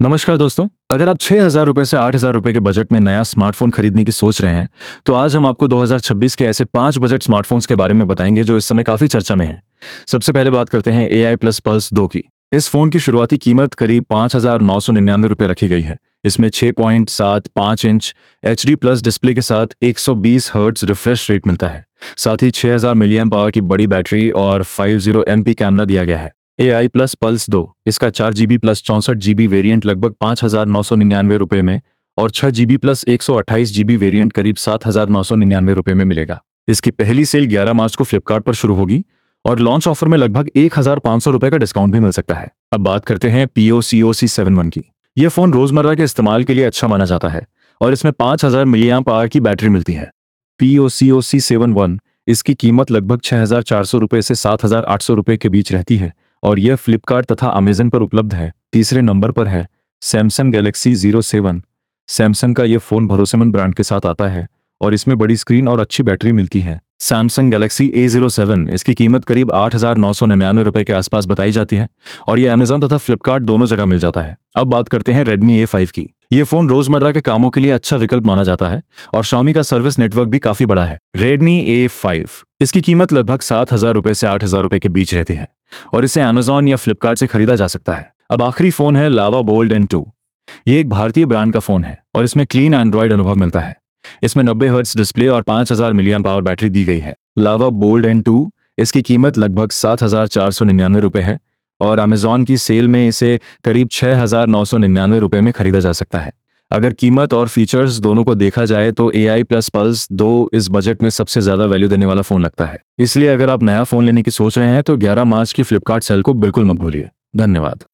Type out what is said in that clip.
नमस्कार दोस्तों, अगर आप छह हज़ार रुपए से आठ हज़ार रुपए के बजट में नया स्मार्टफ़ोन खरीदने की सोच रहे हैं तो आज हम आपको 2026 के ऐसे पाँच बजट स्मार्टफोन्स के बारे में बताएँगे जो इस समय काफ़ी चर्चा में हैं। सबसे पहले बात करते हैं ए आई प्लस पल्स दो की। इस फ़ोन की शुरुआती कीमत करीब पाँच हज़ार नौ सौ निन्यानवे रुपए रखी गई है। इसमें छह पॉइंट सात पाँच inch H D plus display के साथ एक सौ बीस हर्ट्ज रिफ्रेश रेट मिलता है। साथ ही छह हज़ार मिलियन पावर की बड़ी बैटरी और five zero M P camera दिया गया है। ए आई प्लस पल्स दो। इसका चार जीबी प्लस चौंसठ जीबी वेरियंट लगभग पाँच हज़ार नौ सौ निन्यानवे रुपये में और छह जीबी प्लस एक सौ अट्ठाईस जीबी वेरियंट करीब सात हज़ार नौ सौ निन्यानवे रुपये में मिलेगा। इसकी पहली सेल ग्यारह मार्च को फ्लिपकार्ट पर शुरू होगी और लॉन्च ऑफ़र में लगभग एक हज़ार पाँच सौ रुपये का डिस्काउंट भी मिल सकता है। अब बात करते हैं P O C O C seven one की। यह फ़ोन रोज़मर्रा के इस्तेमाल के लिए अच्छा माना जाता है और इसमें पाँच हज़ार मिलियम पावर की बैटरी मिलती है। P O C O C seven one इसकी कीमत लगभग छह हज़ार चार सौ रुपये से सात हज़ार आठ सौ रुपये के बीच रहती है और यह फ्लिपकार्ट तथा अमेजन पर उपलब्ध है। तीसरे नंबर पर है Samsung Galaxy zero seven Samsung का यह फ़ोन भरोसेमंद ब्रांड के साथ आता है और इसमें बड़ी स्क्रीन और अच्छी बैटरी मिलती है। Samsung Galaxy A zero seven इसकी कीमत करीब आठ हज़ार नौ सौ निन्यानवे रुपए के आसपास बताई जाती है और यह अमेजन तथा फ्लिपकार्ट दोनों जगह मिल जाता है। अब बात करते हैं रेडमी ए फाइव की। ये फ़ोन रोज़मर्रा के कामों के लिए अच्छा विकल्प माना जाता है और शामी का सर्विस नेटवर्क भी काफ़ी बड़ा है। रेडमी ए फाइव इसकी कीमत लगभग सात हज़ार रुपए से आठ हज़ार रुपए के बीच रहती है और इसे अमेजोन या फ्लिपकार्ट से खरीदा जा सकता है। अब आखिरी फ़ोन है लावा बोल्ड एन टू ये एक भारतीय ब्रांड का फ़ोन है और इसमें क्लीन एंड्रॉइड अनुभव मिलता है। इसमें नब्बे हर्ट्स डिस्प्ले और पाँच हज़ार मिलियन पावर बैटरी दी गई है। लावा बोल्ड एन टू इसकी कीमत लगभग सात हज़ार चार सौ निन्यानवे रुपए है और अमेजोन की सेल में इसे करीब छह हज़ार नौ सौ निन्यानवे रुपए में खरीदा जा सकता है। अगर कीमत और फीचर्स दोनों को देखा जाए तो ए आई प्लस पल्स दो इस बजट में सबसे ज़्यादा वैल्यू देने वाला फ़ोन लगता है। इसलिए अगर आप नया फ़ोन लेने की सोच रहे हैं तो 11 मार्च की फ्लिपकार्ट सेल को बिल्कुल मत भूलिए। धन्यवाद।